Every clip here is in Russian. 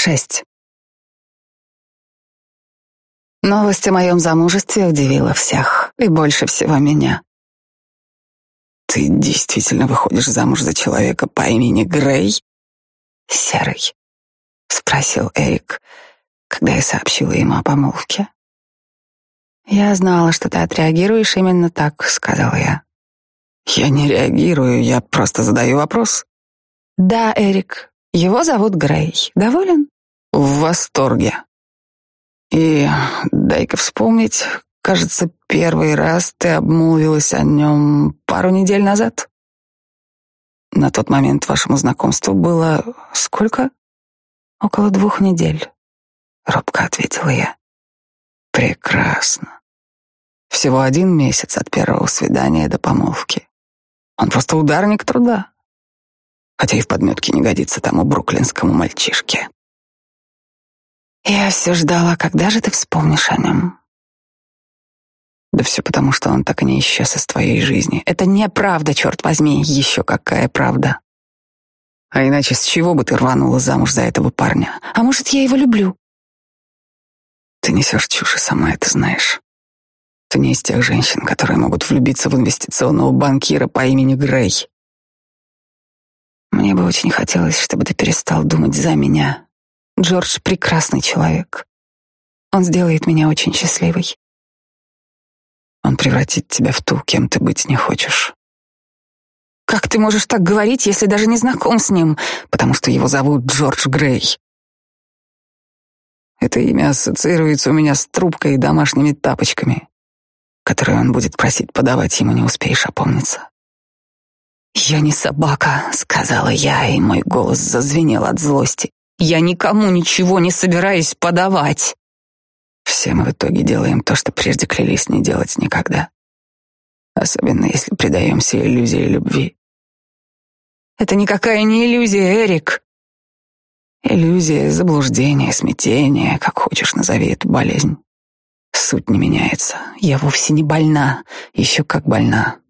Шесть. Новость о моем замужестве удивила всех, и больше всего меня. Ты действительно выходишь замуж за человека по имени Грей? Серый, спросил Эрик, когда я сообщила ему о помолвке. Я знала, что ты отреагируешь именно так, сказала я. Я не реагирую, я просто задаю вопрос. Да, Эрик, его зовут Грей. Доволен? В восторге. И дай-ка вспомнить, кажется, первый раз ты обмолвилась о нем пару недель назад. На тот момент вашему знакомству было сколько? Около двух недель, робко ответила я. Прекрасно. Всего один месяц от первого свидания до помолвки. Он просто ударник труда. Хотя и в подметке не годится тому бруклинскому мальчишке. Я все ждала, когда же ты вспомнишь о нем. Да все потому, что он так и не исчез из твоей жизни. Это неправда, черт возьми. Еще какая правда. А иначе с чего бы ты рванула замуж за этого парня? А может, я его люблю? Ты несешь чушь и сама это знаешь. Ты не из тех женщин, которые могут влюбиться в инвестиционного банкира по имени Грей. Мне бы очень хотелось, чтобы ты перестал думать за меня. Джордж прекрасный человек. Он сделает меня очень счастливой. Он превратит тебя в ту, кем ты быть не хочешь. Как ты можешь так говорить, если даже не знаком с ним? Потому что его зовут Джордж Грей. Это имя ассоциируется у меня с трубкой и домашними тапочками, которые он будет просить подавать ему, не успеешь опомниться. «Я не собака», — сказала я, и мой голос зазвенел от злости. «Я никому ничего не собираюсь подавать». Все мы в итоге делаем то, что прежде клялись не делать никогда. Особенно если предаемся иллюзии любви. Это никакая не иллюзия, Эрик. Иллюзия, заблуждение, смятение, как хочешь назови эту болезнь. Суть не меняется. Я вовсе не больна, еще как больна.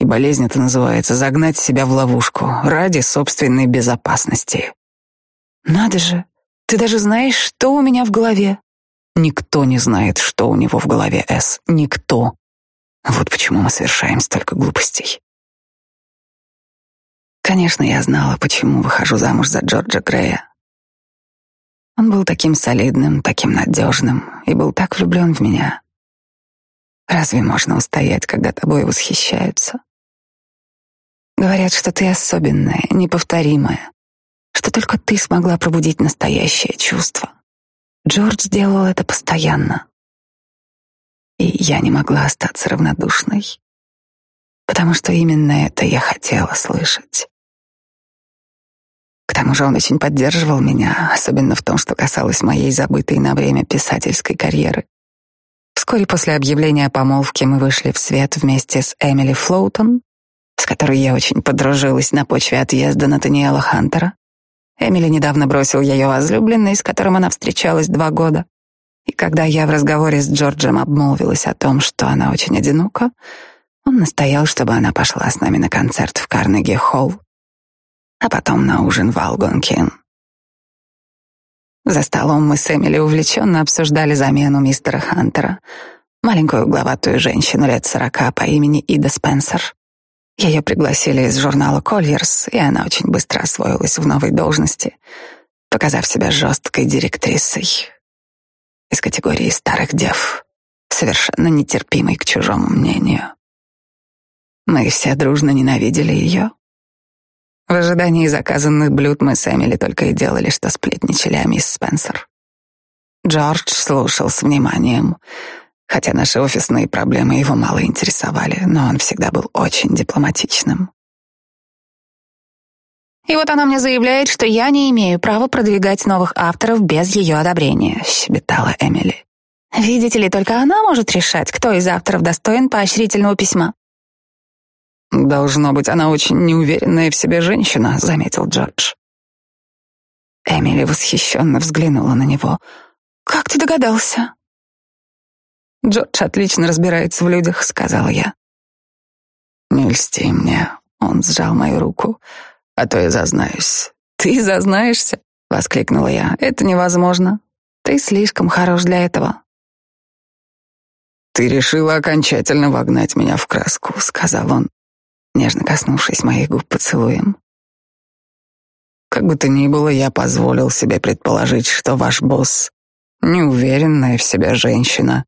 И болезнь это называется загнать себя в ловушку ради собственной безопасности. Надо же, ты даже знаешь, что у меня в голове. Никто не знает, что у него в голове, С. Никто. Вот почему мы совершаем столько глупостей. Конечно, я знала, почему выхожу замуж за Джорджа Грея. Он был таким солидным, таким надежным и был так влюблен в меня. Разве можно устоять, когда тобой восхищаются? Говорят, что ты особенная, неповторимая, что только ты смогла пробудить настоящее чувство. Джордж делал это постоянно. И я не могла остаться равнодушной, потому что именно это я хотела слышать. К тому же он очень поддерживал меня, особенно в том, что касалось моей забытой на время писательской карьеры. Вскоре после объявления о помолвке мы вышли в свет вместе с Эмили Флоутон, с которой я очень подружилась на почве отъезда Натаниэла Хантера. Эмили недавно бросил ее возлюбленный, с которым она встречалась два года. И когда я в разговоре с Джорджем обмолвилась о том, что она очень одинока, он настоял, чтобы она пошла с нами на концерт в Карнеги-холл, а потом на ужин в Алгонкин. За столом мы с Эмили увлеченно обсуждали замену мистера Хантера, маленькую угловатую женщину лет сорока по имени Ида Спенсер. Ее пригласили из журнала «Кольерс», и она очень быстро освоилась в новой должности, показав себя жесткой директрисой из категории старых дев, совершенно нетерпимой к чужому мнению. Мы все дружно ненавидели ее. В ожидании заказанных блюд мы с Эмили только и делали, что сплетничали о мисс Спенсер. Джордж слушал с вниманием — Хотя наши офисные проблемы его мало интересовали, но он всегда был очень дипломатичным. И вот она мне заявляет, что я не имею права продвигать новых авторов без ее одобрения, щебетала Эмили. Видите ли, только она может решать, кто из авторов достоин поощрительного письма. Должно быть, она очень неуверенная в себе женщина, заметил Джордж. Эмили восхищенно взглянула на него. Как ты догадался? Джордж отлично разбирается в людях, сказала я. Не льсти мне. Он сжал мою руку, а то я зазнаюсь. Ты зазнаешься? — воскликнула я. «Это невозможно. Ты слишком хорош для этого». «Ты решила окончательно вогнать меня в краску», — сказал он, нежно коснувшись моих губ поцелуем. «Как бы то ни было, я позволил себе предположить, что ваш босс — неуверенная в себе женщина,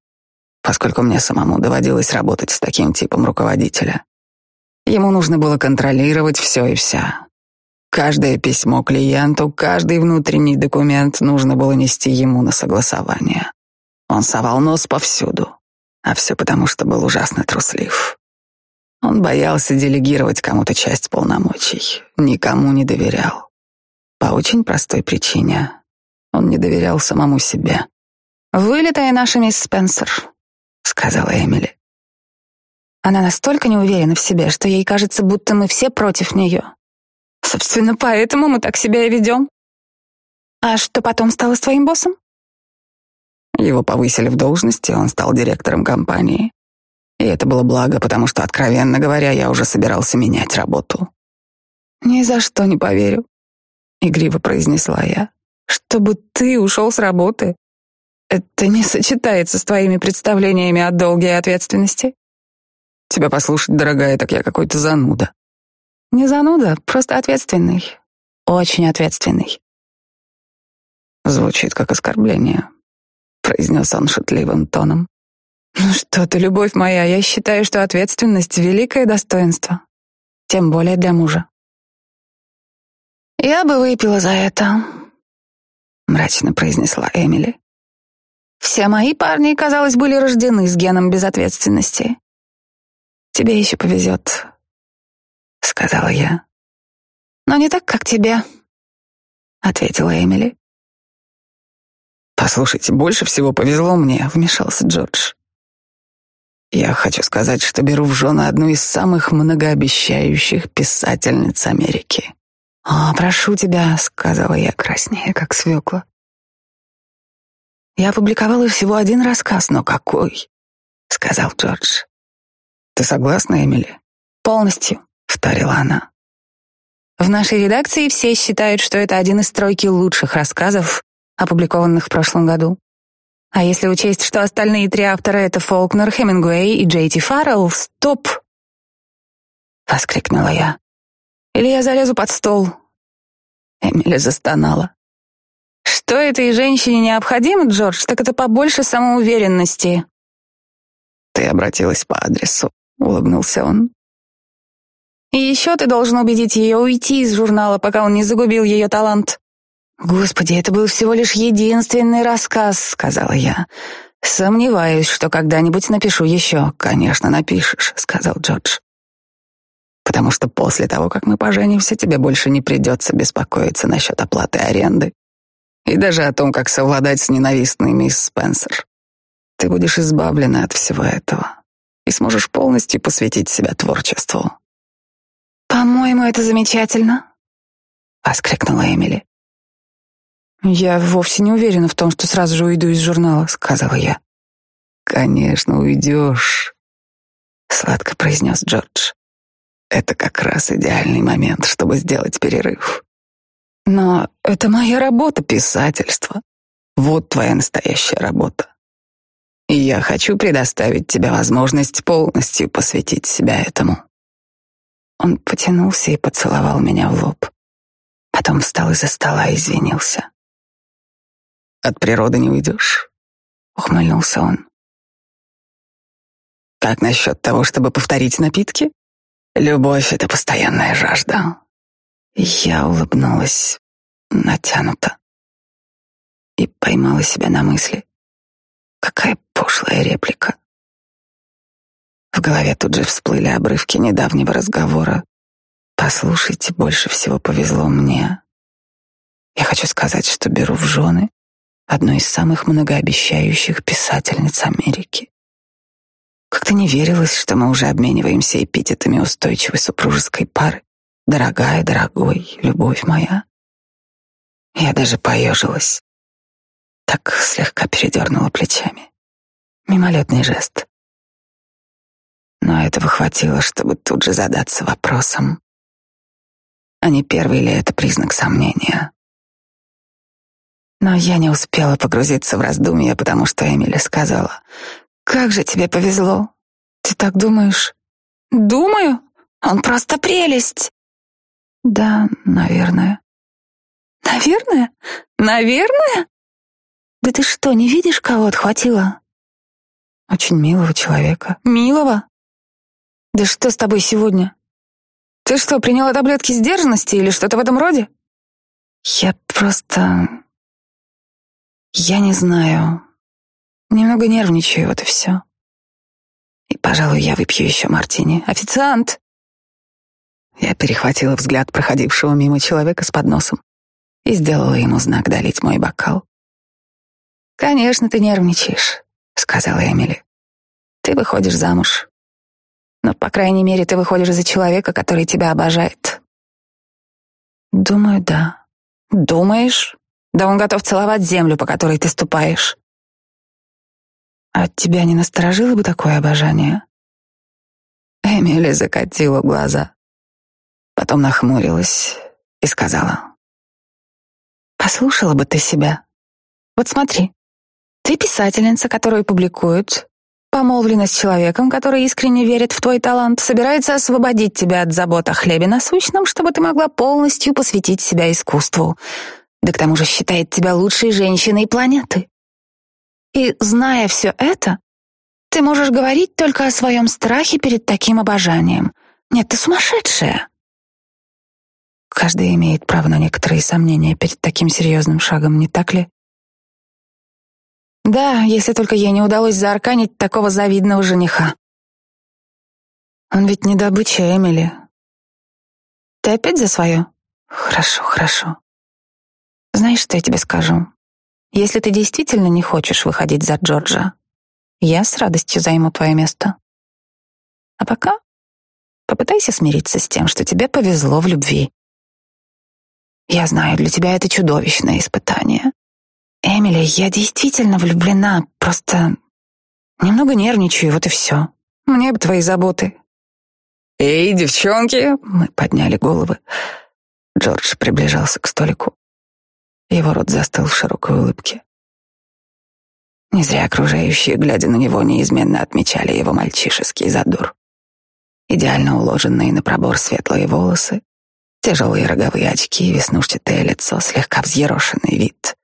поскольку мне самому доводилось работать с таким типом руководителя. Ему нужно было контролировать все и вся. Каждое письмо клиенту, каждый внутренний документ нужно было нести ему на согласование. Он совал нос повсюду, а все потому, что был ужасно труслив. Он боялся делегировать кому-то часть полномочий, никому не доверял. По очень простой причине. Он не доверял самому себе. «Вылитая наша мисс Спенсер», — сказала Эмили. Она настолько не уверена в себе, что ей кажется, будто мы все против нее. Собственно, поэтому мы так себя и ведем. А что потом стало с твоим боссом? Его повысили в должности, он стал директором компании. И это было благо, потому что, откровенно говоря, я уже собирался менять работу. «Ни за что не поверю», — игриво произнесла я. «Чтобы ты ушел с работы. Это не сочетается с твоими представлениями о долге и ответственности». Тебя послушать, дорогая, так я какой-то зануда. Не зануда, просто ответственный. Очень ответственный. Звучит как оскорбление, произнес он шутливым тоном. Ну что ты, любовь моя, я считаю, что ответственность — великое достоинство. Тем более для мужа. Я бы выпила за это, мрачно произнесла Эмили. Все мои парни, казалось, были рождены с геном безответственности. Тебе еще повезет, сказала я. Но не так, как тебе, ответила Эмили. Послушайте, больше всего повезло мне, вмешался Джордж. Я хочу сказать, что беру в жены одну из самых многообещающих писательниц Америки. «О, прошу тебя», — сказала я краснее, как свекла. «Я опубликовала всего один рассказ, но какой?» — сказал Джордж. Ты согласна, Эмили? Полностью, вторила она. В нашей редакции все считают, что это один из тройки лучших рассказов, опубликованных в прошлом году. А если учесть, что остальные три автора — это Фолкнер, Хемингуэй и Джей Ти Фаррелл, стоп! Воскликнула я. Или я залезу под стол. Эмили застонала. Что этой женщине необходимо, Джордж, так это побольше самоуверенности. Ты обратилась по адресу улыбнулся он. И еще ты должен убедить ее уйти из журнала, пока он не загубил ее талант. Господи, это был всего лишь единственный рассказ, сказала я. Сомневаюсь, что когда-нибудь напишу еще. Конечно, напишешь, сказал Джордж. Потому что после того, как мы поженимся, тебе больше не придется беспокоиться насчет оплаты аренды и даже о том, как совладать с ненавистной мисс Спенсер. Ты будешь избавлена от всего этого и сможешь полностью посвятить себя творчеству. «По-моему, это замечательно», — воскликнула Эмили. «Я вовсе не уверена в том, что сразу же уйду из журнала», — сказала я. «Конечно, уйдешь», — сладко произнес Джордж. «Это как раз идеальный момент, чтобы сделать перерыв». «Но это моя работа, писательство. Вот твоя настоящая работа. И я хочу предоставить тебе возможность полностью посвятить себя этому. Он потянулся и поцеловал меня в лоб. Потом встал из-за стола и извинился. От природы не уйдешь, ухмыльнулся он. Как насчет того, чтобы повторить напитки? Любовь — это постоянная жажда. Я улыбнулась натянуто и поймала себя на мысли. Какая пошлая реплика. В голове тут же всплыли обрывки недавнего разговора. Послушайте, больше всего повезло мне. Я хочу сказать, что беру в жены одну из самых многообещающих писательниц Америки. Как-то не верилось, что мы уже обмениваемся эпитетами устойчивой супружеской пары. Дорогая, дорогой, любовь моя. Я даже поежилась. Так слегка передернула плечами. Мимолетный жест. Но этого хватило, чтобы тут же задаться вопросом, а не первый ли это признак сомнения? Но я не успела погрузиться в раздумья, потому что Эмили сказала, «Как же тебе повезло! Ты так думаешь?» «Думаю? Он просто прелесть!» «Да, наверное». «Наверное? Наверное? Да ты что, не видишь, кого отхватила?» «Очень милого человека». «Милого? Да что с тобой сегодня? Ты что, приняла таблетки сдержанности или что-то в этом роде?» «Я просто... Я не знаю. Немного нервничаю, вот и все. И, пожалуй, я выпью еще мартини. Официант!» Я перехватила взгляд проходившего мимо человека с подносом и сделала ему знак долить мой бокал. «Конечно, ты нервничаешь», — сказала Эмили. «Ты выходишь замуж. Но, по крайней мере, ты выходишь за человека, который тебя обожает». «Думаю, да». «Думаешь? Да он готов целовать землю, по которой ты ступаешь». «А тебя не насторожило бы такое обожание?» Эмили закатила глаза. Потом нахмурилась и сказала. «Послушала бы ты себя. Вот смотри, ты писательница, которую публикуют, помолвлена с человеком, который искренне верит в твой талант, собирается освободить тебя от забот о хлебе насущном, чтобы ты могла полностью посвятить себя искусству. Да к тому же считает тебя лучшей женщиной планеты. И, зная все это, ты можешь говорить только о своем страхе перед таким обожанием. Нет, ты сумасшедшая. Каждый имеет право на некоторые сомнения перед таким серьезным шагом, не так ли? Да, если только ей не удалось заарканить такого завидного жениха. Он ведь не добыча Эмили. Ты опять за свое? Хорошо, хорошо. Знаешь, что я тебе скажу? Если ты действительно не хочешь выходить за Джорджа, я с радостью займу твое место. А пока попытайся смириться с тем, что тебе повезло в любви. Я знаю, для тебя это чудовищное испытание. Эмили, я действительно влюблена, просто немного нервничаю, вот и все. Мне бы твои заботы. Эй, девчонки! Мы подняли головы. Джордж приближался к столику. Его рот застыл в широкой улыбке. Не зря окружающие, глядя на него, неизменно отмечали его мальчишеский задор. Идеально уложенные на пробор светлые волосы, тяжелые роговые очки, веснушчатое лицо, слегка взъерошенный вид.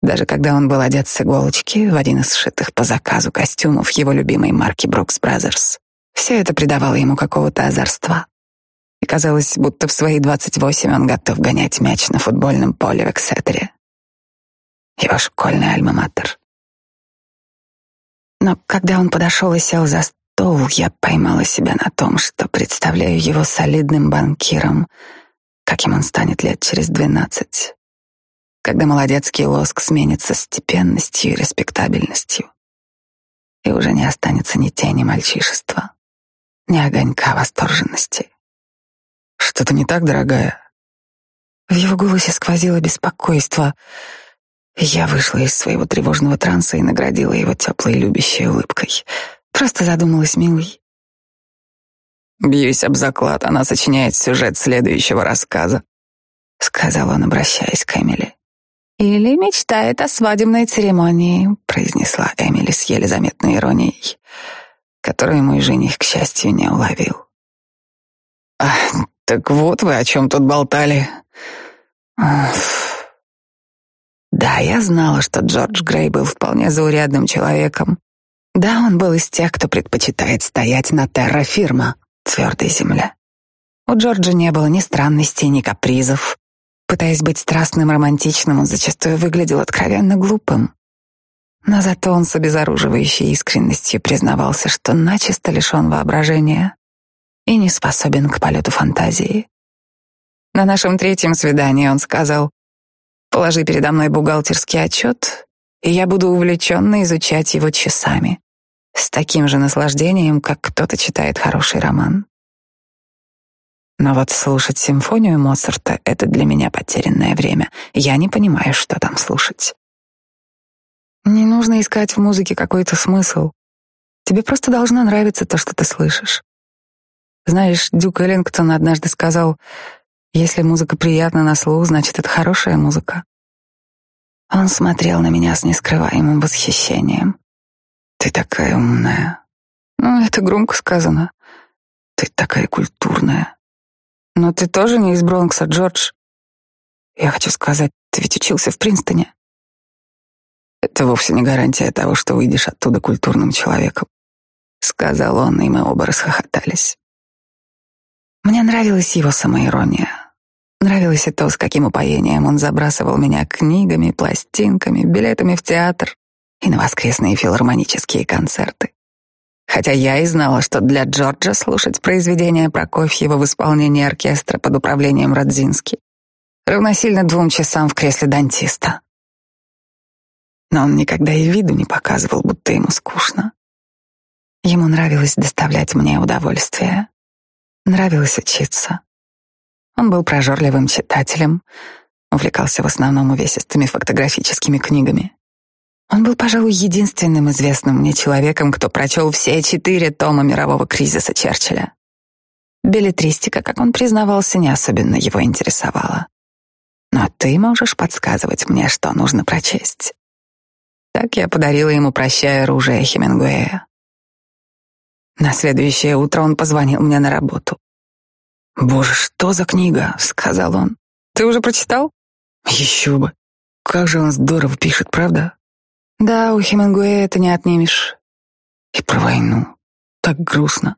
Даже когда он был одет с иголочки в один из сшитых по заказу костюмов его любимой марки Brooks Brothers, все это придавало ему какого-то озорства. И казалось, будто в свои двадцать восемь он готов гонять мяч на футбольном поле в Эксетере. Его школьный альма-матер. Но когда он подошел и сел за стол, я поймала себя на том, что представляю его солидным банкиром, каким он станет лет через двенадцать когда молодецкий лоск сменится степенностью и респектабельностью, и уже не останется ни тени мальчишества, ни огонька восторженности. Что-то не так, дорогая? В его голосе сквозило беспокойство. Я вышла из своего тревожного транса и наградила его теплой любящей улыбкой. Просто задумалась, милый. Бьюсь об заклад, она сочиняет сюжет следующего рассказа, сказал он, обращаясь к Эмили. «Или мечтает о свадебной церемонии», — произнесла Эмили с еле заметной иронией, которую мой жених, к счастью, не уловил. «А, так вот вы о чем тут болтали». Да, я знала, что Джордж Грей был вполне заурядным человеком. Да, он был из тех, кто предпочитает стоять на терра-фирма, твердой земле. У Джорджа не было ни странностей, ни капризов. Пытаясь быть страстным, романтичным, он зачастую выглядел откровенно глупым. Но зато он с обезоруживающей искренностью признавался, что начисто лишен воображения и не способен к полету фантазии. На нашем третьем свидании он сказал, «Положи передо мной бухгалтерский отчет, и я буду увлеченно изучать его часами, с таким же наслаждением, как кто-то читает хороший роман». Но вот слушать симфонию Моцарта — это для меня потерянное время. Я не понимаю, что там слушать. Не нужно искать в музыке какой-то смысл. Тебе просто должно нравиться то, что ты слышишь. Знаешь, Дюк Эллингтон однажды сказал, если музыка приятна на слух, значит, это хорошая музыка. Он смотрел на меня с нескрываемым восхищением. «Ты такая умная». «Ну, это громко сказано. Ты такая культурная». «Но ты тоже не из Бронкса, Джордж?» «Я хочу сказать, ты ведь учился в Принстоне». «Это вовсе не гарантия того, что выйдешь оттуда культурным человеком», — сказал он, и мы оба расхохотались. Мне нравилась его самоирония. Нравилось и то, с каким упоением он забрасывал меня книгами, пластинками, билетами в театр и на воскресные филармонические концерты. Хотя я и знала, что для Джорджа слушать произведения Прокофьева в исполнении оркестра под управлением Родзински равносильно двум часам в кресле дантиста. Но он никогда и виду не показывал, будто ему скучно. Ему нравилось доставлять мне удовольствие. Нравилось учиться. Он был прожорливым читателем, увлекался в основном увесистыми фотографическими книгами. Он был, пожалуй, единственным известным мне человеком, кто прочел все четыре тома мирового кризиса Черчилля. Билетристика, как он признавался, не особенно его интересовала. Но ты можешь подсказывать мне, что нужно прочесть. Так я подарила ему «Прощай оружие» Хемингуэя. На следующее утро он позвонил мне на работу. «Боже, что за книга?» — сказал он. «Ты уже прочитал?» «Еще бы! Как же он здорово пишет, правда?» «Да, у Хемингуэя это не отнимешь». «И про войну. Так грустно».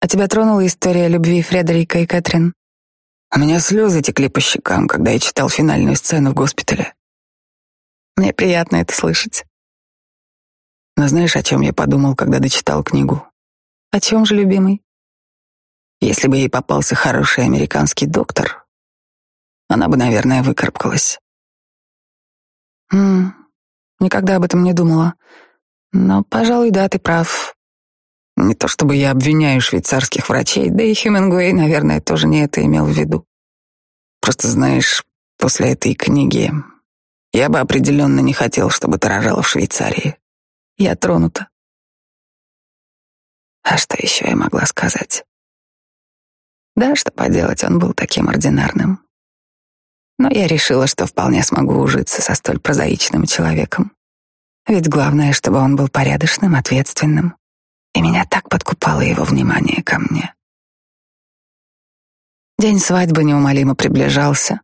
«А тебя тронула история любви Фредерика и Кэтрин?» У меня слезы текли по щекам, когда я читал финальную сцену в госпитале. Мне приятно это слышать. Но знаешь, о чем я подумал, когда дочитал книгу? О чем же, любимый? Если бы ей попался хороший американский доктор, она бы, наверное, выкарабкалась. М никогда об этом не думала. Но, пожалуй, да, ты прав. Не то чтобы я обвиняю швейцарских врачей, да и Хемингуэй, наверное, тоже не это имел в виду. Просто знаешь, после этой книги я бы определенно не хотел, чтобы ты рожала в Швейцарии. Я тронута. А что еще я могла сказать? Да, что поделать, он был таким ординарным. Но я решила, что вполне смогу ужиться со столь прозаичным человеком. Ведь главное, чтобы он был порядочным, ответственным. И меня так подкупало его внимание ко мне. День свадьбы неумолимо приближался,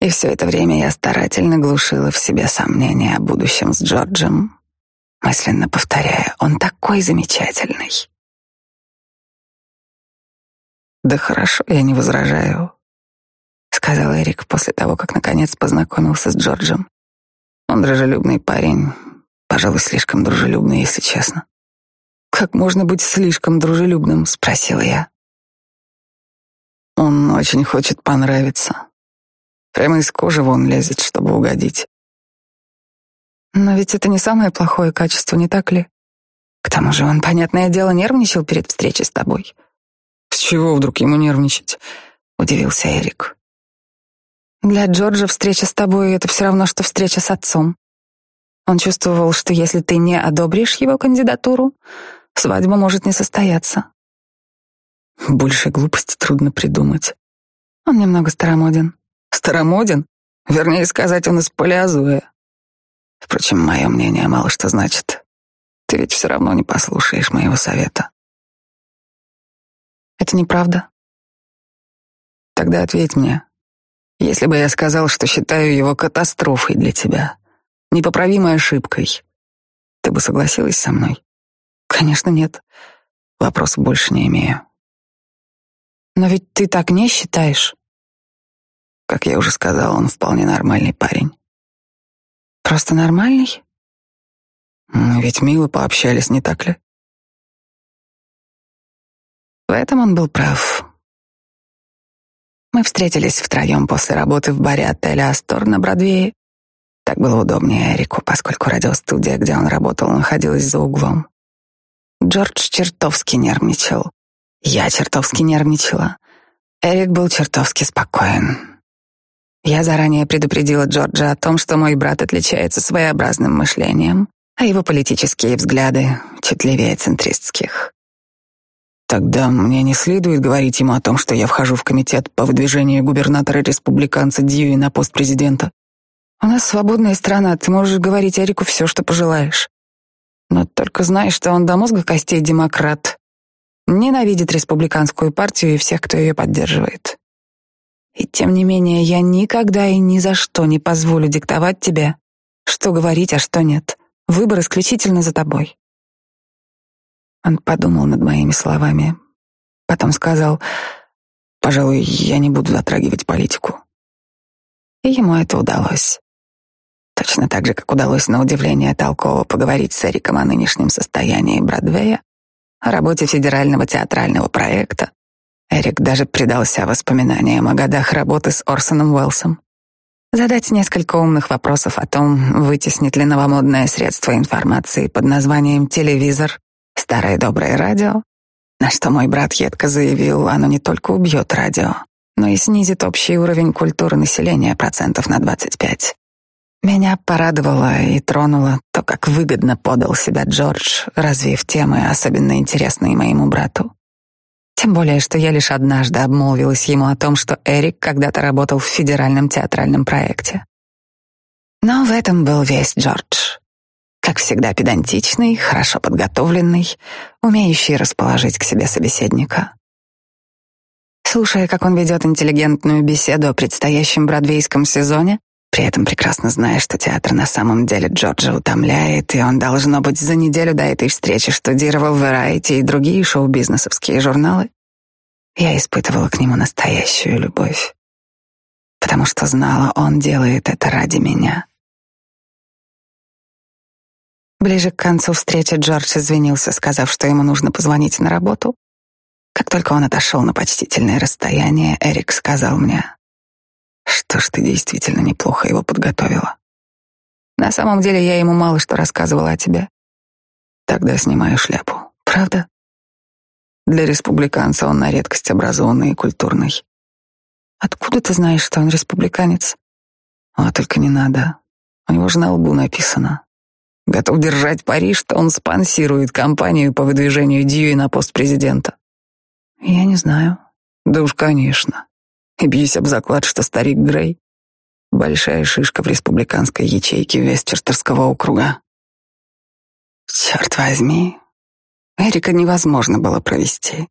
и все это время я старательно глушила в себе сомнения о будущем с Джорджем, мысленно повторяя, он такой замечательный. Да хорошо, я не возражаю, сказал Эрик после того, как наконец познакомился с Джорджем. Он дружелюбный парень, пожалуй, слишком дружелюбный, если честно. Как можно быть слишком дружелюбным, спросила я. Он очень хочет понравиться. Прямо из кожи вон лезет, чтобы угодить. Но ведь это не самое плохое качество, не так ли? К тому же он, понятное дело, нервничал перед встречей с тобой. С чего вдруг ему нервничать? Удивился Эрик. Для Джорджа встреча с тобой — это все равно, что встреча с отцом. Он чувствовал, что если ты не одобришь его кандидатуру, свадьба может не состояться. Больше глупости трудно придумать. Он немного старомоден. Старомоден? Вернее сказать, он из палеозоя. Впрочем, мое мнение мало что значит. Ты ведь все равно не послушаешь моего совета. Это неправда. Тогда ответь мне. Если бы я сказал, что считаю его катастрофой для тебя, непоправимой ошибкой, ты бы согласилась со мной? Конечно, нет. Вопроса больше не имею. Но ведь ты так не считаешь. Как я уже сказал, он вполне нормальный парень. Просто нормальный? Мы ведь мило пообщались, не так ли? В этом он был прав. Мы встретились втроем после работы в баре отеля «Астор» на Бродвее. Так было удобнее Эрику, поскольку радиостудия, где он работал, находилась за углом. Джордж чертовски нервничал. Я чертовски нервничала. Эрик был чертовски спокоен. Я заранее предупредила Джорджа о том, что мой брат отличается своеобразным мышлением, а его политические взгляды чуть левее центристских. Тогда мне не следует говорить ему о том, что я вхожу в комитет по выдвижению губернатора-республиканца Дьюи на пост президента. У нас свободная страна, ты можешь говорить Эрику все, что пожелаешь. Но только знай, что он до мозга костей демократ. Ненавидит республиканскую партию и всех, кто ее поддерживает. И тем не менее, я никогда и ни за что не позволю диктовать тебе, что говорить, а что нет. Выбор исключительно за тобой. Он подумал над моими словами, потом сказал, «Пожалуй, я не буду затрагивать политику». И ему это удалось. Точно так же, как удалось на удивление толково поговорить с Эриком о нынешнем состоянии Бродвея, о работе федерального театрального проекта. Эрик даже предался воспоминаниям о годах работы с Орсоном Уэллсом. Задать несколько умных вопросов о том, вытеснит ли новомодное средство информации под названием «телевизор» старое доброе радио, на что мой брат едко заявил, оно не только убьет радио, но и снизит общий уровень культуры населения процентов на 25. Меня порадовало и тронуло то, как выгодно подал себя Джордж, развив темы, особенно интересные моему брату. Тем более, что я лишь однажды обмолвилась ему о том, что Эрик когда-то работал в федеральном театральном проекте. Но в этом был весь Джордж. Как всегда педантичный, хорошо подготовленный, умеющий расположить к себе собеседника. Слушая, как он ведет интеллигентную беседу о предстоящем бродвейском сезоне, при этом прекрасно зная, что театр на самом деле Джорджа утомляет, и он, должно быть, за неделю до этой встречи штудировал Variety и другие шоу-бизнесовские журналы, я испытывала к нему настоящую любовь, потому что знала, он делает это ради меня. Ближе к концу встречи Джордж извинился, сказав, что ему нужно позвонить на работу. Как только он отошел на почтительное расстояние, Эрик сказал мне, что ж, ты действительно неплохо его подготовила. На самом деле я ему мало что рассказывала о тебе. Тогда снимаю шляпу. Правда? Для республиканца он на редкость образованный и культурный. Откуда ты знаешь, что он республиканец? А только не надо. У него же на лбу написано. Готов держать пари, что он спонсирует кампанию по выдвижению Дьюи на пост президента. Я не знаю. Да уж, конечно и бьюсь об заклад, что старик Грей — большая шишка в республиканской ячейке Вестчестерского округа. Черт возьми, Эрика невозможно было провести.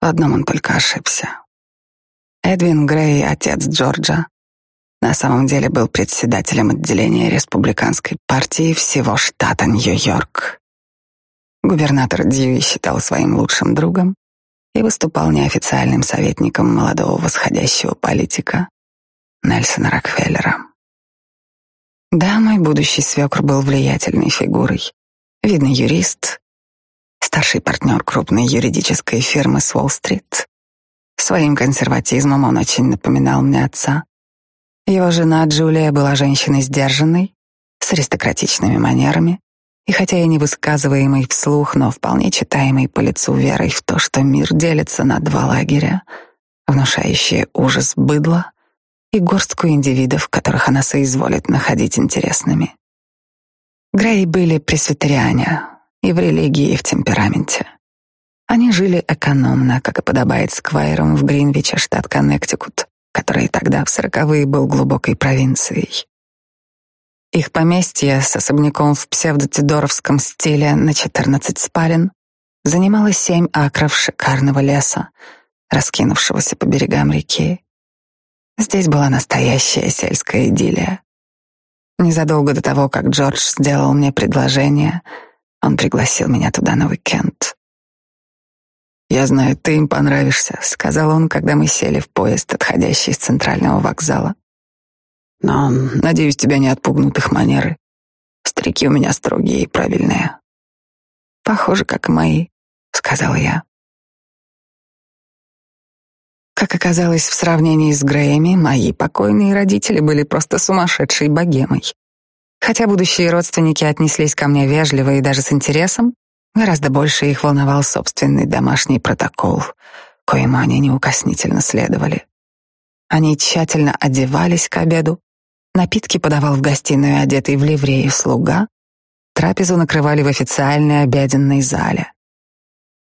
В одном он только ошибся. Эдвин Грей, отец Джорджа, на самом деле был председателем отделения республиканской партии всего штата Нью-Йорк. Губернатор Дьюи считал своим лучшим другом и выступал неофициальным советником молодого восходящего политика Нельсона Рокфеллера. Да, мой будущий свекр был влиятельной фигурой, видный юрист, старший партнер крупной юридической фирмы с Уолл-стрит. Своим консерватизмом он очень напоминал мне отца. Его жена Джулия была женщиной сдержанной, с аристократичными манерами, и хотя и не высказываемый вслух, но вполне читаемый по лицу верой в то, что мир делится на два лагеря, внушающие ужас быдла и горстку индивидов, которых она соизволит находить интересными. Грей были пресвитериане и в религии, и в темпераменте. Они жили экономно, как и подобает сквайрам в Гринвиче, штат Коннектикут, который тогда в сороковые был глубокой провинцией. Их поместье с особняком в псевдотидоровском стиле на 14 спален занимало семь акров шикарного леса, раскинувшегося по берегам реки. Здесь была настоящая сельская идиллия. Незадолго до того, как Джордж сделал мне предложение, он пригласил меня туда на уикенд. «Я знаю, ты им понравишься», — сказал он, когда мы сели в поезд, отходящий из центрального вокзала. Но, надеюсь, тебя не отпугнут их манеры. Старики у меня строгие и правильные. Похоже, как и мои, сказала я. Как оказалось, в сравнении с Грэями, мои покойные родители были просто сумасшедшей богемой. Хотя будущие родственники отнеслись ко мне вежливо и даже с интересом, гораздо больше их волновал собственный домашний протокол, коему они неукоснительно следовали. Они тщательно одевались к обеду, Напитки подавал в гостиную одетый в ливрею слуга. Трапезу накрывали в официальной обеденной зале.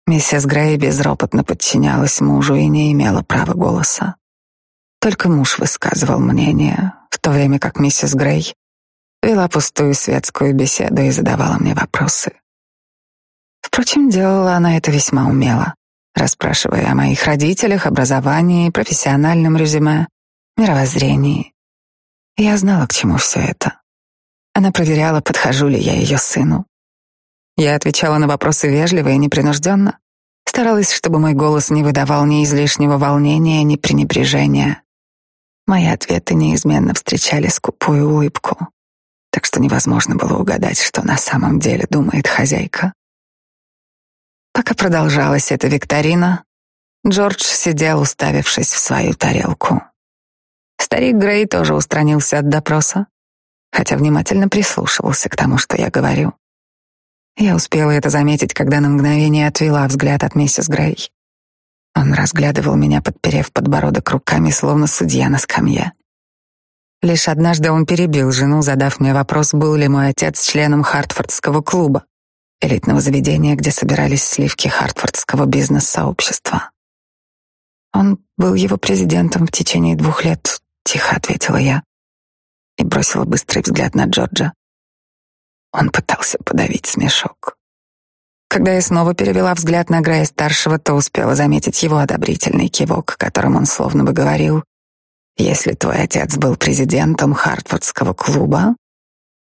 Миссис Грей безропотно подчинялась мужу и не имела права голоса. Только муж высказывал мнение, в то время как миссис Грей вела пустую светскую беседу и задавала мне вопросы. Впрочем, делала она это весьма умело, расспрашивая о моих родителях, образовании, профессиональном резюме, мировоззрении. Я знала, к чему все это. Она проверяла, подхожу ли я ее сыну. Я отвечала на вопросы вежливо и непринужденно, старалась, чтобы мой голос не выдавал ни излишнего волнения, ни пренебрежения. Мои ответы неизменно встречали скупую улыбку, так что невозможно было угадать, что на самом деле думает хозяйка. Пока продолжалась эта викторина, Джордж сидел, уставившись в свою тарелку. Старик Грей тоже устранился от допроса, хотя внимательно прислушивался к тому, что я говорю. Я успела это заметить, когда на мгновение отвела взгляд от миссис Грей. Он разглядывал меня, подперев подбородок руками, словно судья на скамье. Лишь однажды он перебил жену, задав мне вопрос, был ли мой отец членом Хартфордского клуба, элитного заведения, где собирались сливки Хартфордского бизнес-сообщества. Он был его президентом в течение двух лет, тихо ответила я и бросила быстрый взгляд на Джорджа. Он пытался подавить смешок. Когда я снова перевела взгляд на Грея старшего, то успела заметить его одобрительный кивок, которым он словно бы говорил: "Если твой отец был президентом Хартфордского клуба,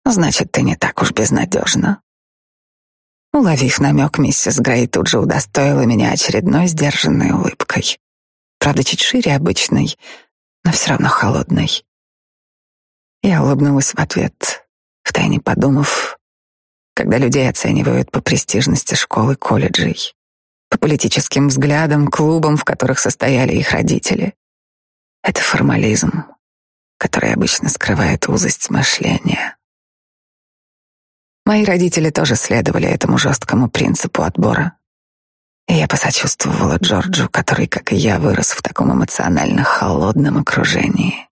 значит, ты не так уж безнадежна". Уловив намек, миссис Грей тут же удостоила меня очередной сдержанной улыбкой. Правда, чуть шире обычной, но все равно холодной. Я улыбнулась в ответ, втайне подумав, когда людей оценивают по престижности школы, колледжей, по политическим взглядам, клубам, в которых состояли их родители. Это формализм, который обычно скрывает узость мышления. Мои родители тоже следовали этому жесткому принципу отбора. Я посочувствовала Джорджу, который, как и я, вырос в таком эмоционально холодном окружении.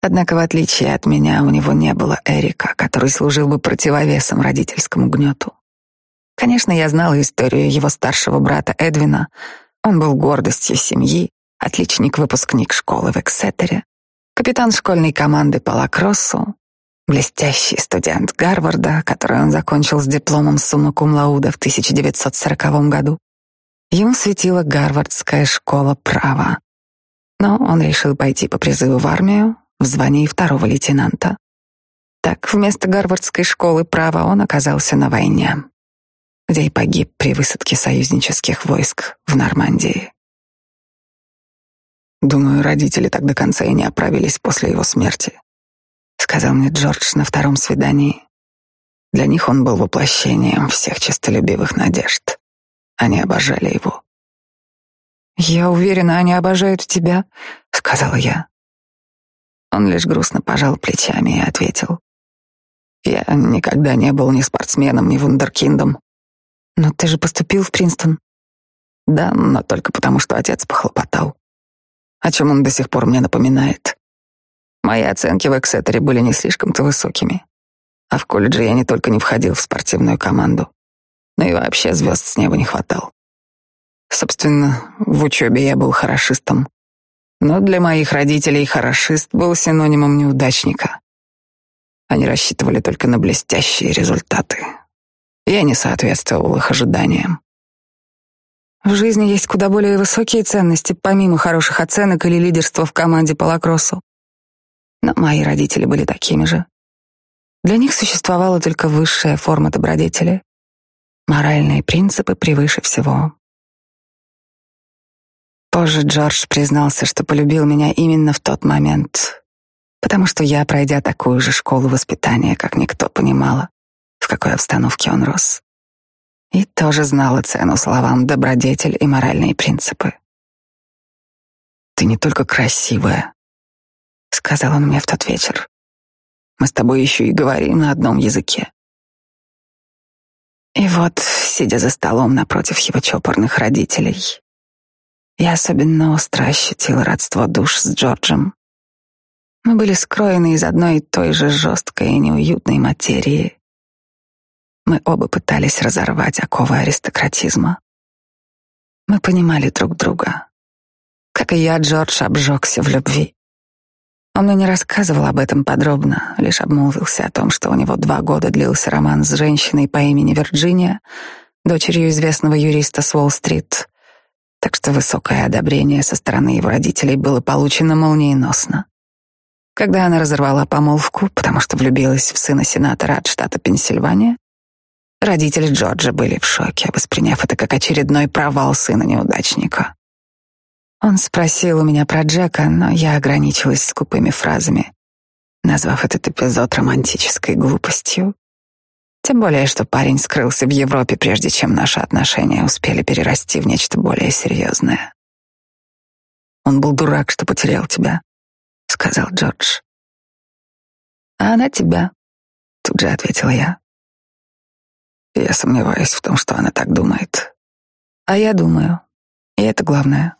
Однако, в отличие от меня, у него не было Эрика, который служил бы противовесом родительскому гнету. Конечно, я знала историю его старшего брата Эдвина. Он был гордостью семьи, отличник-выпускник школы в Эксетере, капитан школьной команды по лакроссу, блестящий студент Гарварда, который он закончил с дипломом сумма кум лауда в 1940 году. Ему светила Гарвардская школа права. Но он решил пойти по призыву в армию, в звании второго лейтенанта. Так, вместо Гарвардской школы права он оказался на войне, где и погиб при высадке союзнических войск в Нормандии. Думаю, родители так до конца и не оправились после его смерти, сказал мне Джордж на втором свидании. Для них он был воплощением всех честолюбивых надежд. Они обожали его. Я уверена, они обожают тебя, сказала я. Он лишь грустно пожал плечами и ответил. «Я никогда не был ни спортсменом, ни вундеркиндом. Но ты же поступил в Принстон?» «Да, но только потому, что отец похлопотал. О чем он до сих пор мне напоминает. Мои оценки в Эксетере были не слишком-то высокими. А в колледже я не только не входил в спортивную команду, но и вообще звезд с неба не хватал. Собственно, в учебе я был хорошистом, но для моих родителей хорошист был синонимом неудачника. Они рассчитывали только на блестящие результаты. Я не соответствовал их ожиданиям. В жизни есть куда более высокие ценности, помимо хороших оценок или лидерства в команде по лакроссу. Но мои родители были такими же. Для них существовала только высшая форма добродетели. Моральные принципы превыше всего. Позже Джордж признался, что полюбил меня именно в тот момент, потому что я, пройдя такую же школу воспитания, как никто, понимала, в какой обстановке он рос. И тоже знала цену словам добродетель и моральные принципы. «Ты не только красивая», — сказал он мне в тот вечер. «Мы с тобой еще и говорим на одном языке». И вот, сидя за столом напротив его чопорных родителей, я особенно остро ощутил родство душ с Джорджем. Мы были скроены из одной и той же жесткой и неуютной материи. Мы оба пытались разорвать оковы аристократизма. Мы понимали друг друга. Как и я, Джордж обжегся в любви. Он мне не рассказывал об этом подробно, лишь обмолвился о том, что у него два года длился роман с женщиной по имени Вирджиния, дочерью известного юриста с Уолл-стрит, так что высокое одобрение со стороны его родителей было получено молниеносно. Когда она разорвала помолвку, потому что влюбилась в сына сенатора от штата Пенсильвания, родители Джорджа были в шоке, восприняв это как очередной провал сына-неудачника. Он спросил у меня про Джека, но я ограничилась скупыми фразами, назвав этот эпизод романтической глупостью. Тем более, что парень скрылся в Европе, прежде чем наши отношения успели перерасти в нечто более серьезное. Он был дурак, что потерял тебя сказал Джордж. А она тебя, тут же ответила я. Я сомневаюсь в том, что она так думает. А я думаю, и это главное.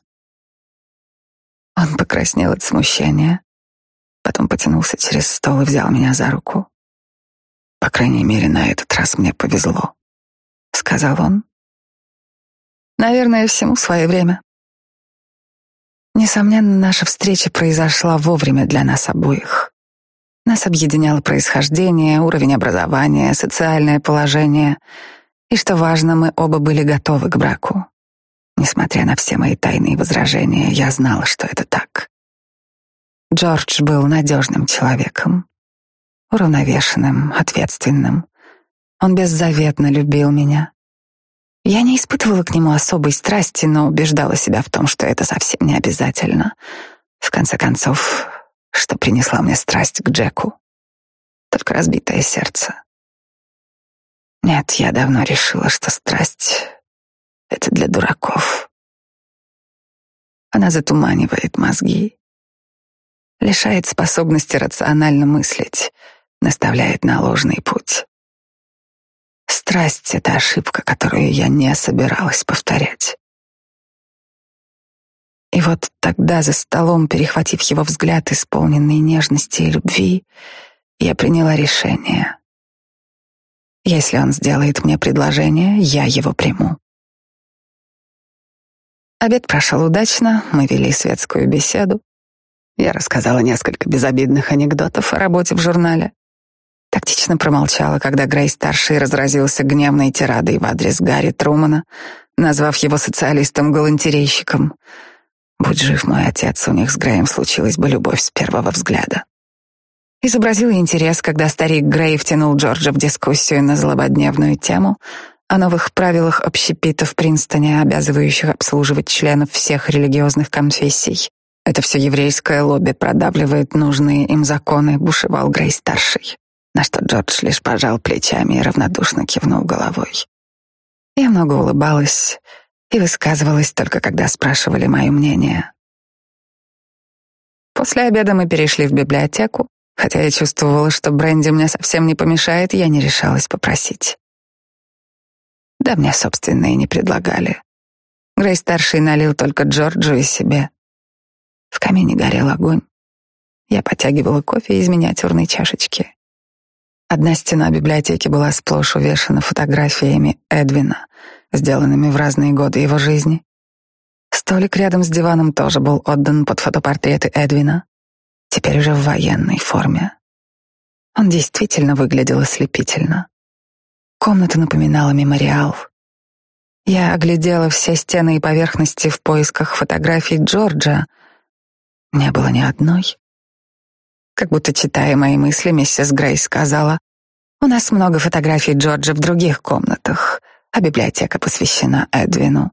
Он покраснел от смущения, потом потянулся через стол и взял меня за руку. По крайней мере, на этот раз мне повезло, сказал он. Наверное, всему свое время. Несомненно, наша встреча произошла вовремя для нас обоих. Нас объединяло происхождение, уровень образования, социальное положение, и, что важно, мы оба были готовы к браку. Несмотря на все мои тайные возражения, я знала, что это так. Джордж был надежным человеком, уравновешенным, ответственным. Он беззаветно любил меня. Я не испытывала к нему особой страсти, но убеждала себя в том, что это совсем не обязательно. В конце концов, что принесла мне страсть к Джеку? Только разбитое сердце. Нет, я давно решила, что страсть — это для дураков. Она затуманивает мозги, лишает способности рационально мыслить, наставляет на ложный путь. Страсть — это ошибка, которую я не собиралась повторять. И вот тогда за столом, перехватив его взгляд, исполненный нежности и любви, я приняла решение. Если он сделает мне предложение, я его приму. Обед прошел удачно, мы вели светскую беседу. Я рассказала несколько безобидных анекдотов о работе в журнале. Тактично промолчала, когда Грей-старший разразился гневной тирадой в адрес Гарри Трумана, назвав его социалистом-галантерейщиком. Будь жив мой отец, у них с Греем случилась бы любовь с первого взгляда. Изобразила интерес, когда старик Грей втянул Джорджа в дискуссию на злободневную тему о новых правилах общепита в Принстоне, обязывающих обслуживать членов всех религиозных конфессий. Это все еврейское лобби продавливает нужные им законы, бушевал Грей-старший на что Джордж лишь пожал плечами и равнодушно кивнул головой. Я много улыбалась и высказывалась только когда спрашивали мое мнение. После обеда мы перешли в библиотеку, хотя я чувствовала, что бренди мне совсем не помешает, я не решалась попросить. Да мне, собственно, и не предлагали. Грей-старший налил только Джорджу и себе. В камине горел огонь. Я потягивала кофе из миниатюрной чашечки. Одна стена библиотеки была сплошь увешана фотографиями Эдвина, сделанными в разные годы его жизни. Столик рядом с диваном тоже был отдан под фотопортреты Эдвина, теперь уже в военной форме. Он действительно выглядел ослепительно. Комната напоминала мемориал. Я оглядела все стены и поверхности в поисках фотографий Джорджа. Не было ни одной. Как будто читая мои мысли, миссис Грей сказала, «У нас много фотографий Джорджа в других комнатах, а библиотека посвящена Эдвину».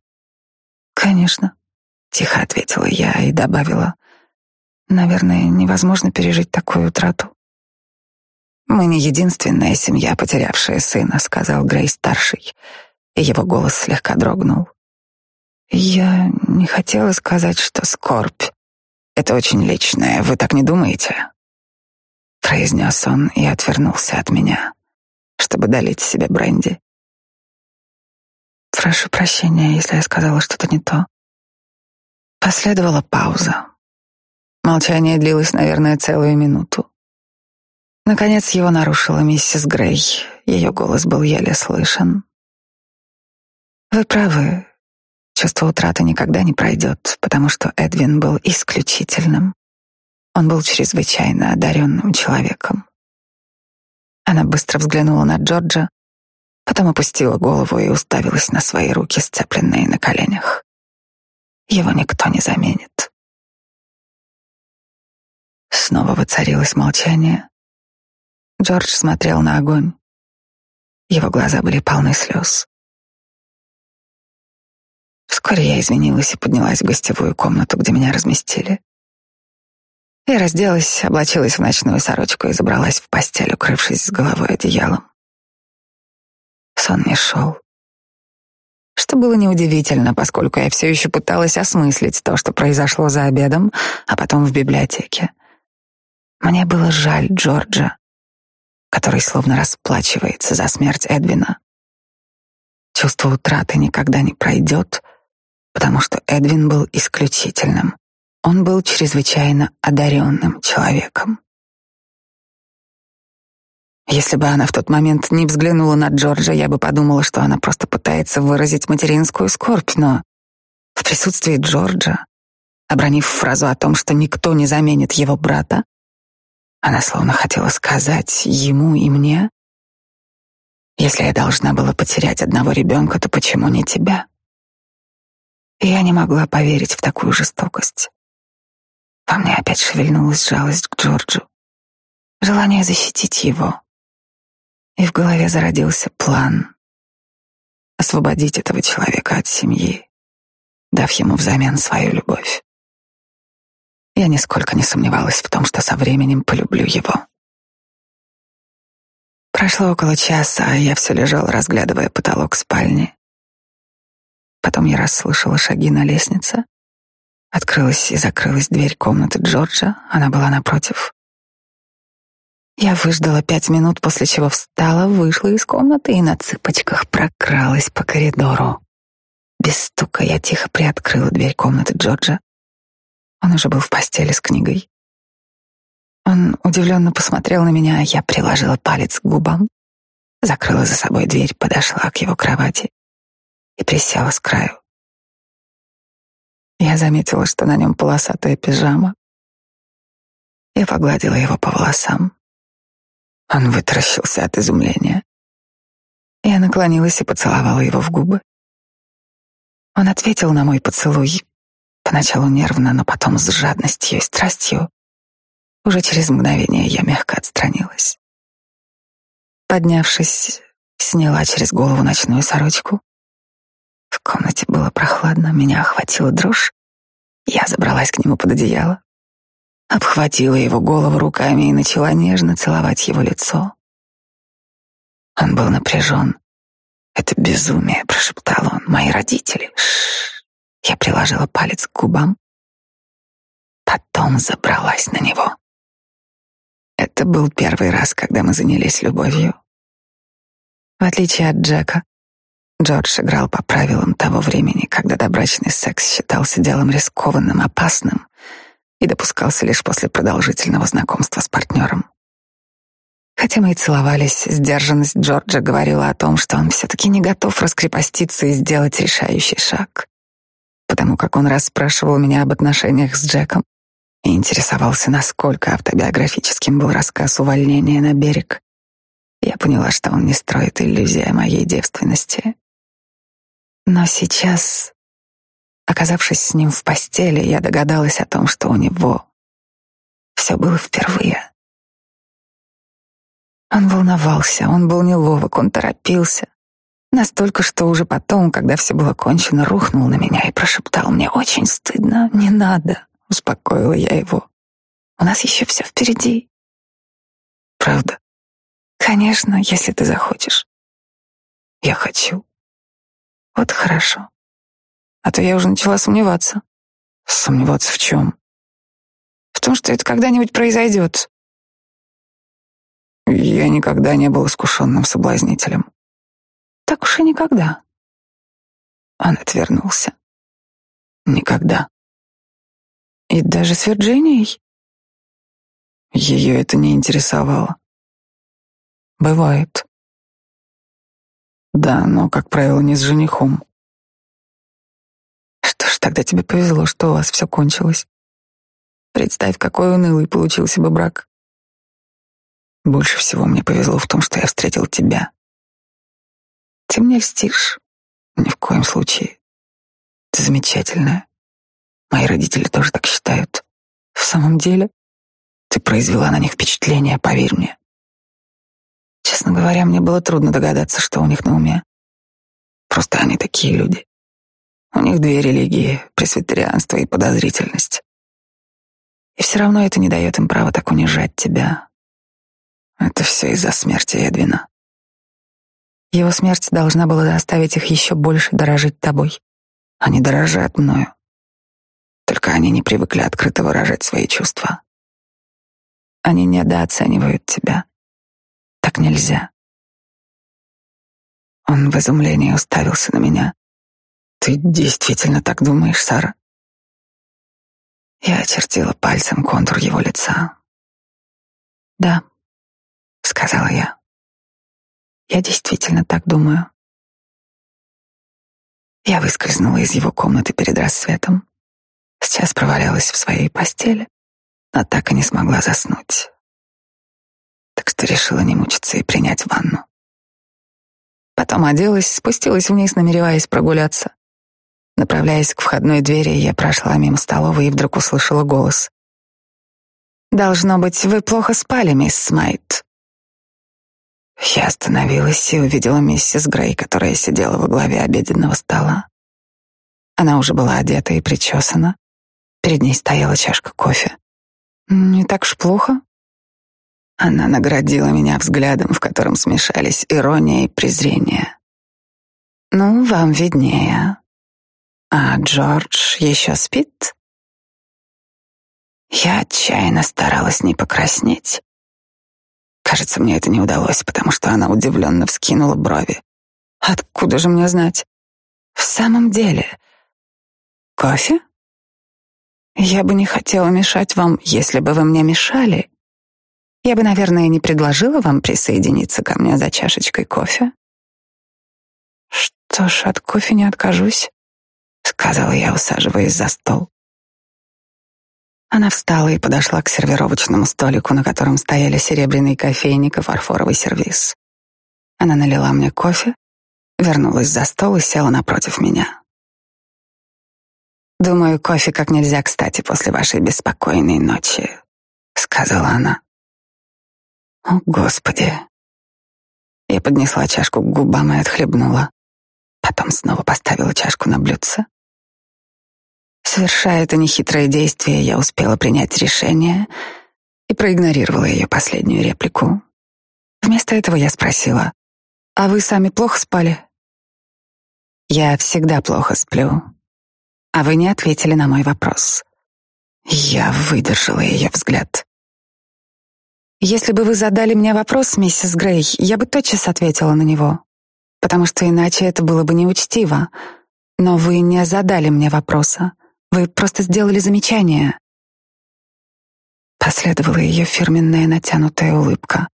«Конечно», — тихо ответила я и добавила, «Наверное, невозможно пережить такую утрату». «Мы не единственная семья, потерявшая сына», — сказал Грей-старший, и его голос слегка дрогнул. «Я не хотела сказать, что скорбь — это очень личное, вы так не думаете?» произнес он и отвернулся от меня, чтобы долить себе бренди. Прошу прощения, если я сказала что-то не то. Последовала пауза. Молчание длилось, наверное, целую минуту. Наконец его нарушила миссис Грей. Ее голос был еле слышен. Вы правы. Чувство утраты никогда не пройдет, потому что Эдвин был исключительным. Он был чрезвычайно одаренным человеком. Она быстро взглянула на Джорджа, потом опустила голову и уставилась на свои руки, сцепленные на коленях. Его никто не заменит. Снова воцарилось молчание. Джордж смотрел на огонь. Его глаза были полны слез. Вскоре я извинилась и поднялась в гостевую комнату, где меня разместили. Я разделась, облачилась в ночную сорочку и забралась в постель, укрывшись с головой одеялом. Сон не шел. Что было неудивительно, поскольку я все еще пыталась осмыслить то, что произошло за обедом, а потом в библиотеке. Мне было жаль Джорджа, который словно расплачивается за смерть Эдвина. Чувство утраты никогда не пройдет, потому что Эдвин был исключительным. Он был чрезвычайно одаренным человеком. Если бы она в тот момент не взглянула на Джорджа, я бы подумала, что она просто пытается выразить материнскую скорбь, но в присутствии Джорджа, обронив фразу о том, что никто не заменит его брата, она словно хотела сказать ему и мне, если я должна была потерять одного ребенка, то почему не тебя? Я не могла поверить в такую жестокость. Во мне опять шевельнулась жалость к Джорджу, желание защитить его. И в голове зародился план освободить этого человека от семьи, дав ему взамен свою любовь. Я нисколько не сомневалась в том, что со временем полюблю его. Прошло около часа, а я все лежал, разглядывая потолок спальни. Потом я расслышала шаги на лестнице Открылась и закрылась дверь комнаты Джорджа, она была напротив. Я выждала пять минут, после чего встала, вышла из комнаты и на цыпочках прокралась по коридору. Без стука я тихо приоткрыла дверь комнаты Джорджа. Он уже был в постели с книгой. Он удивленно посмотрел на меня, я приложила палец к губам, закрыла за собой дверь, подошла к его кровати и присела с краю. Я заметила, что на нем полосатая пижама. Я погладила его по волосам. Он вытаращился от изумления. Я наклонилась и поцеловала его в губы. Он ответил на мой поцелуй, поначалу нервно, но потом с жадностью и страстью. Уже через мгновение я мягко отстранилась. Поднявшись, сняла через голову ночную сорочку в комнате было прохладно, меня охватила дрожь. Я забралась к нему под одеяло, обхватила его голову руками и начала нежно целовать его лицо. Он был напряжен. «Это безумие», — прошептал он. «Мои родители». Ш Я приложила палец к губам. Потом забралась на него. Это был первый раз, когда мы занялись любовью. В отличие от Джека, Джордж играл по правилам того времени, когда добрачный секс считался делом рискованным, опасным и допускался лишь после продолжительного знакомства с партнером. Хотя мы и целовались, сдержанность Джорджа говорила о том, что он все-таки не готов раскрепоститься и сделать решающий шаг. Потому как он расспрашивал меня об отношениях с Джеком и интересовался, насколько автобиографическим был рассказ увольнения на берег, я поняла, что он не строит иллюзии моей девственности, но сейчас, оказавшись с ним в постели, я догадалась о том, что у него все было впервые. Он волновался, он был неловок, он торопился. Настолько, что уже потом, когда все было кончено, рухнул на меня и прошептал мне «Очень стыдно, не надо», — успокоила я его. «У нас еще все впереди». «Правда?» «Конечно, если ты захочешь». «Я хочу», вот хорошо. А то я уже начала сомневаться. Сомневаться в чем? В том, что это когда-нибудь произойдет. Я никогда не был искушенным соблазнителем. И никогда. Он отвернулся. Никогда. И даже с Вирджинией? Ее это не интересовало. Бывает. Да, но, как правило, не с женихом. Что ж, тогда тебе повезло, что у вас все кончилось. Представь, какой унылый получился бы брак. Больше всего мне повезло в том, что я встретил тебя. Ты мне льстишь. Ни в коем случае. Ты замечательная. Мои родители тоже так считают. В самом деле, ты произвела на них впечатление, поверь мне. Честно говоря, мне было трудно догадаться, что у них на уме. Просто они такие люди. У них две религии — пресвитерианство и подозрительность. И все равно это не дает им права так унижать тебя. Это все из-за смерти Эдвина. Его смерть должна была заставить их еще больше дорожить тобой. Они дорожат мною. Только они не привыкли открыто выражать свои чувства. Они недооценивают тебя. Так нельзя. Он в изумлении уставился на меня. Ты действительно так думаешь, Сара? Я очертила пальцем контур его лица. Да, сказала я. Я действительно так думаю. Я выскользнула из его комнаты перед рассветом. Сейчас провалялась в своей постели, но так и не смогла заснуть. Так что решила не мучиться и принять ванну. Потом оделась, спустилась вниз, намереваясь прогуляться. Направляясь к входной двери, я прошла мимо столовой и вдруг услышала голос. «Должно быть, вы плохо спали, мисс Смайт». Я остановилась и увидела миссис Грей, которая сидела во главе обеденного стола. Она уже была одета и причесана. Перед ней стояла чашка кофе. «Не так уж плохо». Она наградила меня взглядом, в котором смешались ирония и презрение. «Ну, вам виднее. А Джордж еще спит?» Я отчаянно старалась не покраснеть. Кажется, мне это не удалось, потому что она удивленно вскинула брови. «Откуда же мне знать?» «В самом деле...» «Кофе?» Я бы не хотела мешать вам, если бы вы мне мешали. Я бы, наверное, не предложила вам присоединиться ко мне за чашечкой кофе. Что ж, от кофе не откажусь, сказала я, усаживаясь за стол. Она встала и подошла к сервировочному столику, на котором стояли серебряный кофейник и фарфоровый сервиз. Она налила мне кофе, вернулась за стол и села напротив меня. Думаю, кофе как нельзя кстати после вашей беспокойной ночи, сказала она. О, Господи. Я поднесла чашку к губам и отхлебнула. Потом снова поставила чашку на блюдце. Совершая это нехитрое действие, я успела принять решение и проигнорировала ее последнюю реплику. Вместо этого я спросила, «А вы сами плохо спали?» «Я всегда плохо сплю», а вы не ответили на мой вопрос. Я выдержала ее взгляд. Если бы вы задали мне вопрос, миссис Грей, я бы тотчас ответила на него, потому что иначе это было бы неучтиво. Но вы не задали мне вопроса. Вы просто сделали замечание. Последовала ее фирменная натянутая улыбка.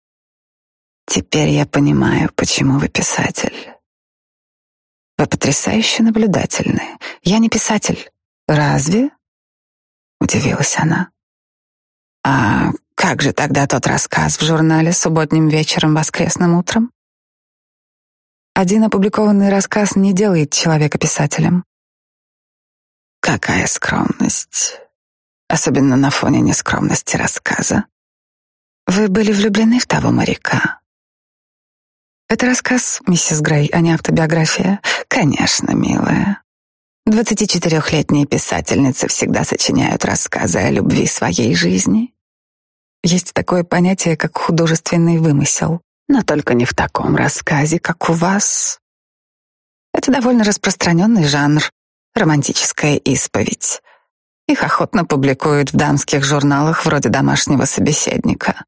Теперь я понимаю, почему вы писатель. Вы потрясающе наблюдательны. Я не писатель. Разве? Удивилась она. А как же тогда тот рассказ в журнале субботним вечером, воскресным утром? Один опубликованный рассказ не делает человека писателем. Какая скромность. Особенно на фоне нескромности рассказа. Вы были влюблены в того моряка. Это рассказ, миссис Грей, а не автобиография. Конечно, милая. Двадцати четырехлетние писательницы всегда сочиняют рассказы о любви своей жизни. Есть такое понятие, как художественный вымысел, но только не в таком рассказе, как у вас. Это довольно распространенный жанр, романтическая исповедь. Их охотно публикуют в дамских журналах вроде «Домашнего собеседника».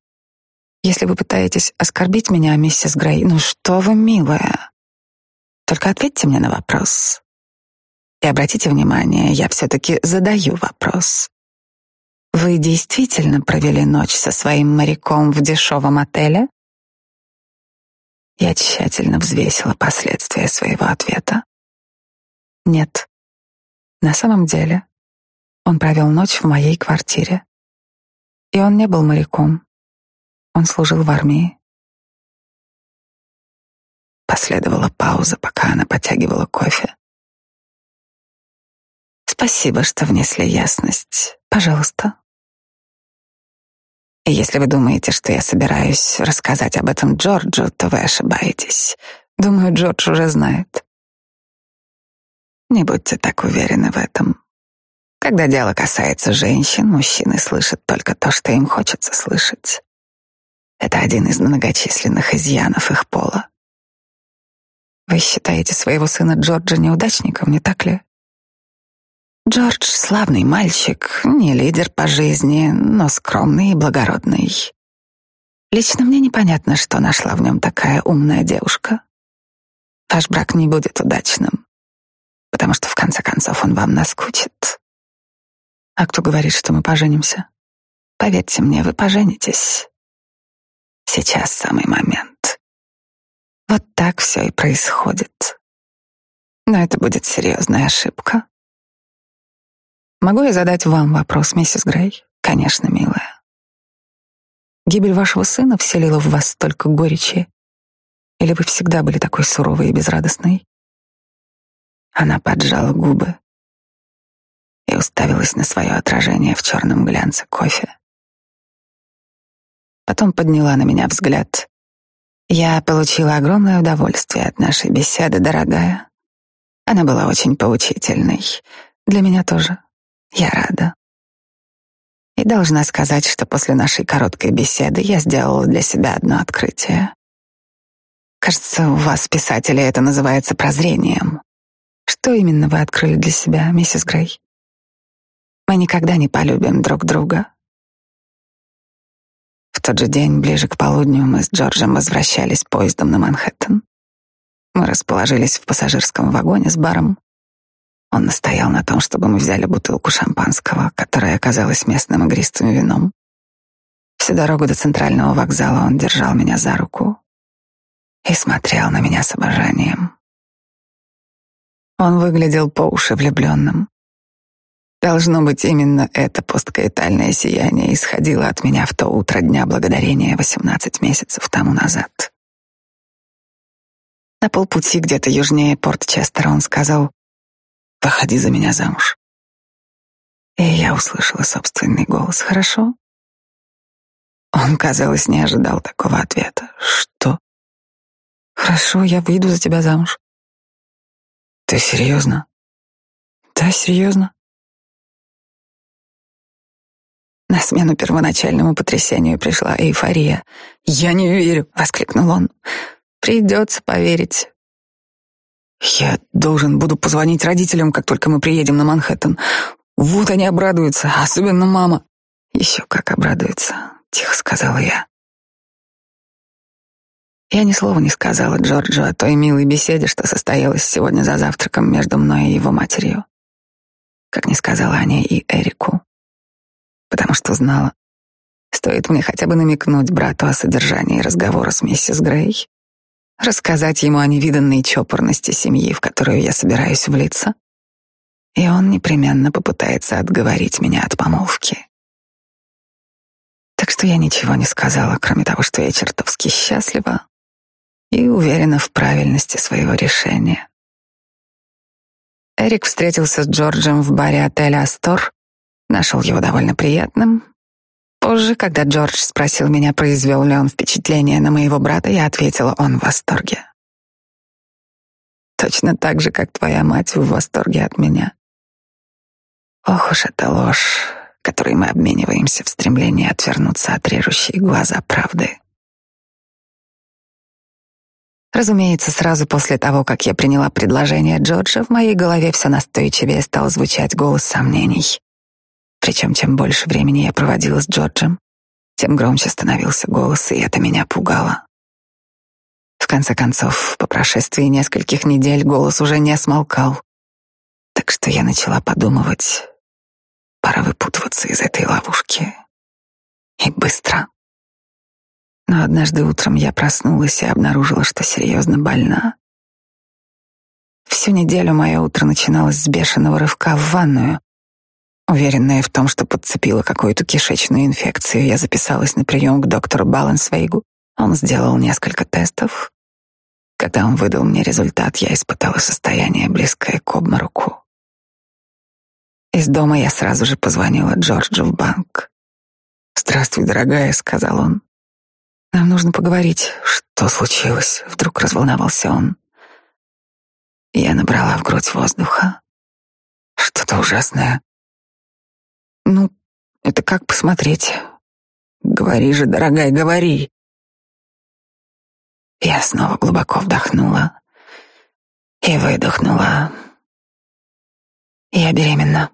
Если вы пытаетесь оскорбить меня, миссис Грей, ну что вы, милая. Только ответьте мне на вопрос. И обратите внимание, я все-таки задаю вопрос. Вы действительно провели ночь со своим моряком в дешевом отеле? Я тщательно взвесила последствия своего ответа. Нет. На самом деле, он провел ночь в моей квартире. И он не был моряком. Он служил в армии. Последовала пауза, пока она подтягивала кофе. Спасибо, что внесли ясность. Пожалуйста. И если вы думаете, что я собираюсь рассказать об этом Джорджу, то вы ошибаетесь. Думаю, Джордж уже знает. Не будьте так уверены в этом. Когда дело касается женщин, мужчины слышат только то, что им хочется слышать. Это один из многочисленных изъянов их пола. Вы считаете своего сына Джорджа неудачником, не так ли? Джордж — славный мальчик, не лидер по жизни, но скромный и благородный. Лично мне непонятно, что нашла в нем такая умная девушка. Ваш брак не будет удачным, потому что в конце концов он вам наскучит. А кто говорит, что мы поженимся? Поверьте мне, вы поженитесь. Сейчас самый момент. Вот так все и происходит. Но это будет серьезная ошибка. Могу я задать вам вопрос, миссис Грей? Конечно, милая. Гибель вашего сына вселила в вас столько горечи? Или вы всегда были такой суровой и безрадостной? Она поджала губы и уставилась на свое отражение в черном глянце кофе. Потом подняла на меня взгляд. Я получила огромное удовольствие от нашей беседы, дорогая. Она была очень поучительной. Для меня тоже. Я рада. И должна сказать, что после нашей короткой беседы я сделала для себя одно открытие. Кажется, у вас, писатели, это называется прозрением. Что именно вы открыли для себя, миссис Грей? Мы никогда не полюбим друг друга. В тот же день, ближе к полудню, мы с Джорджем возвращались поездом на Манхэттен. Мы расположились в пассажирском вагоне с баром. Он настоял на том, чтобы мы взяли бутылку шампанского, которая оказалась местным игристым вином. Всю дорогу до центрального вокзала он держал меня за руку и смотрел на меня с обожанием. Он выглядел по уши влюбленным. Должно быть, именно это посткаитальное сияние исходило от меня в то утро Дня Благодарения 18 месяцев тому назад. На полпути где-то южнее Порт-Честера он сказал, Выходи за меня замуж. И я услышала собственный голос. Хорошо? Он, казалось, не ожидал такого ответа. Что? Хорошо, я выйду за тебя замуж. Ты серьезно? Да, серьезно. На смену первоначальному потрясению пришла эйфория. «Я не верю!» — воскликнул он. «Придется поверить. Я должен буду позвонить родителям, как только мы приедем на Манхэттен. Вот они обрадуются, особенно мама. Еще как обрадуется, тихо сказала я. Я ни слова не сказала Джорджу о той милой беседе, что состоялась сегодня за завтраком между мной и его матерью. Как не сказала о ней и Эрику. Потому что знала, стоит мне хотя бы намекнуть брату о содержании разговора с миссис Грей, рассказать ему о невиданной чопорности семьи, в которую я собираюсь влиться, и он непременно попытается отговорить меня от помолвки. Так что я ничего не сказала, кроме того, что я чертовски счастлива и уверена в правильности своего решения. Эрик встретился с Джорджем в баре отеля «Астор», нашел его довольно приятным, Позже, когда Джордж спросил меня, произвел ли он впечатление на моего брата, я ответила, он в восторге. Точно так же, как твоя мать в восторге от меня. Ох уж эта ложь, которой мы обмениваемся в стремлении отвернуться от режущей глаза правды. Разумеется, сразу после того, как я приняла предложение Джорджа, в моей голове все настойчивее стал звучать голос сомнений. Причем чем больше времени я проводила с Джорджем, тем громче становился голос, и это меня пугало. В конце концов, по прошествии нескольких недель голос уже не смолкал. Так что я начала подумывать, пора выпутываться из этой ловушки. И быстро. Но однажды утром я проснулась и обнаружила, что серьезно больна. Всю неделю мое утро начиналось с бешеного рывка в ванную, Уверенная в том, что подцепила какую-то кишечную инфекцию, я записалась на прием к доктору Балансвейгу. Он сделал несколько тестов. Когда он выдал мне результат, я испытала состояние, близкое к обмороку. Из дома я сразу же позвонила Джорджу в банк. «Здравствуй, дорогая», — сказал он. «Нам нужно поговорить. Что случилось?» — вдруг разволновался он. Я набрала в грудь воздуха. «Что-то ужасное. Ну, это как посмотреть? Говори же, дорогая, говори. Я снова глубоко вдохнула и выдохнула. Я беременна.